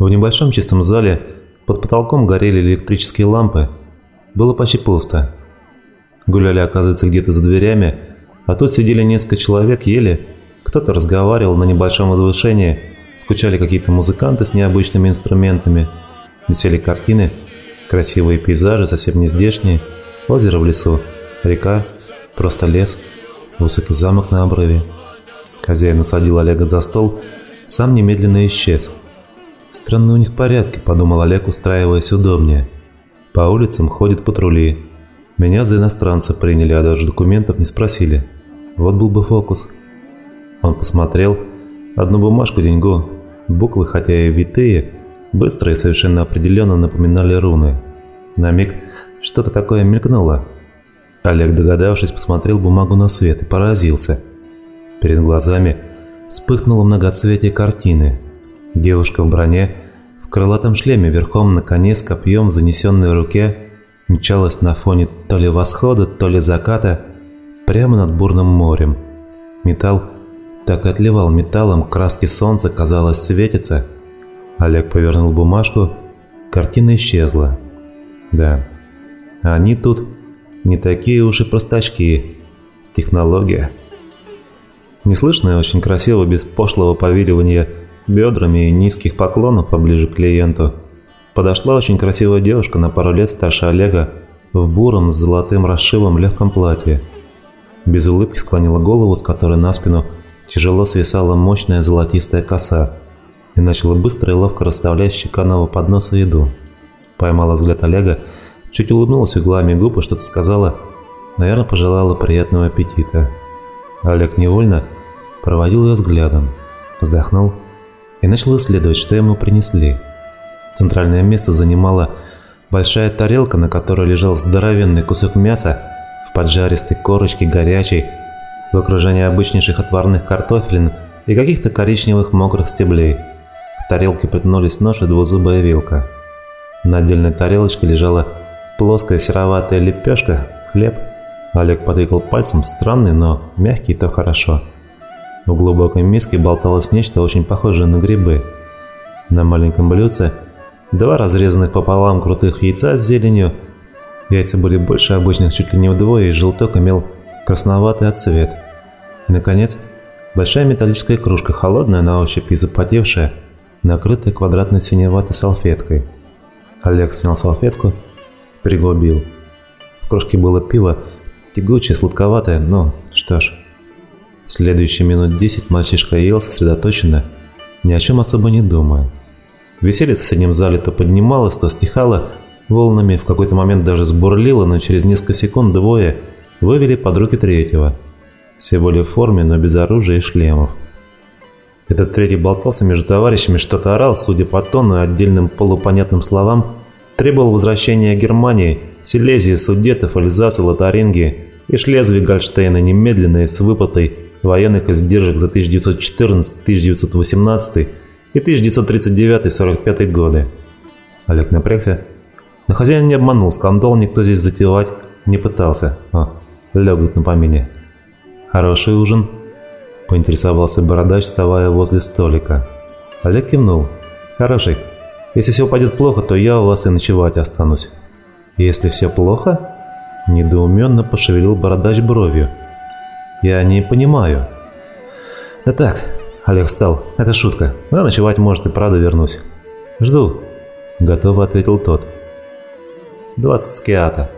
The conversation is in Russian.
В небольшом чистом зале под потолком горели электрические лампы. Было почти пусто. Гуляли, оказывается, где-то за дверями, а тут сидели несколько человек, ели. Кто-то разговаривал на небольшом возвышении, скучали какие-то музыканты с необычными инструментами, висели картины, красивые пейзажи, совсем не здешние, озеро в лесу, река, просто лес, высокий замок на обрыве. Хозяин усадил Олега за стол, сам немедленно исчез. «Странные у них порядки», — подумал Олег, устраиваясь удобнее. «По улицам ходят патрули. Меня за иностранца приняли, а даже документов не спросили. Вот был бы фокус». Он посмотрел. Одну бумажку деньгу. Буквы, хотя и витые, быстро и совершенно определенно напоминали руны. На миг что-то такое мелькнуло. Олег, догадавшись, посмотрел бумагу на свет и поразился. Перед глазами вспыхнуло многоцветие картины. Девушка в броне, в крылатом шлеме верхом на коне с копьем в занесенной руке, мчалась на фоне то ли восхода, то ли заката, прямо над бурным морем. Металл так и отливал металлом, краски солнца, казалось, светятся. Олег повернул бумажку, картина исчезла. Да, они тут не такие уж и простачки. Технология. Неслышно очень красиво, без пошлого повиливания бедрами и низких поклонов поближе к клиенту. Подошла очень красивая девушка на пару лет старше Олега в буром с золотым расшивом легком платье. Без улыбки склонила голову, с которой на спину тяжело свисала мощная золотистая коса и начала быстро и ловко расставлять щеканного подноса еду. Поймала взгляд Олега, чуть улыбнулась углами губ и что-то сказала, наверное, пожелала приятного аппетита. Олег невольно проводил ее взглядом, вздохнул и начал исследовать, что ему принесли. Центральное место занимала большая тарелка, на которой лежал здоровенный кусок мяса в поджаристой корочке горячей, в окружении обычнейших отварных картофелин и каких-то коричневых мокрых стеблей. В тарелке притнулись нож и двузубая вилка. На отдельной тарелочке лежала плоская сероватая лепешка, хлеб. Олег потыкал пальцем, странный, но мягкий, то хорошо. В глубокой миске болталось нечто очень похожее на грибы. На маленьком блюдце два разрезанных пополам крутых яйца с зеленью. Яйца были больше обычных чуть ли не вдвое, и желток имел красноватый отцвет. И, наконец, большая металлическая кружка, холодная на ощупь и запотевшая, накрытая квадратной синеватой салфеткой. Олег снял салфетку, приглубил. В кружке было пиво, тягучее, сладковатое, но что ж. Следующие минут десять мальчишка ел сосредоточенно, ни о чем особо не думая. Веселье в соседнем зале то поднималось, то стихало, волнами в какой-то момент даже сбурлило, но через несколько секунд двое вывели под руки третьего. Все были в форме, но без оружия и шлемов. Этот третий болтался между товарищами, что-то орал, судя по тону и отдельным полупонятным словам, требовал возвращения Германии, Силезии, Судетов, Альзаса, Лотарингии и Шлезвиг-Гольштейна немедленно с выплатой военных издержек за 1914, 1918 и 1939-45 годы. Олег напрягся. Но хозяин не обманул, скандал никто здесь затевать не пытался. О, легут на помине. «Хороший ужин?» – поинтересовался бородач, вставая возле столика. Олег кивнул. «Хороший. Если все пойдет плохо, то я у вас и ночевать останусь». «Если все плохо?» – недоуменно пошевелил бородач бровью. Я не понимаю. Да так, Олег встал. Это шутка. Но ночевать может и правда вернусь. Жду. Готово ответил тот. 20 скиата.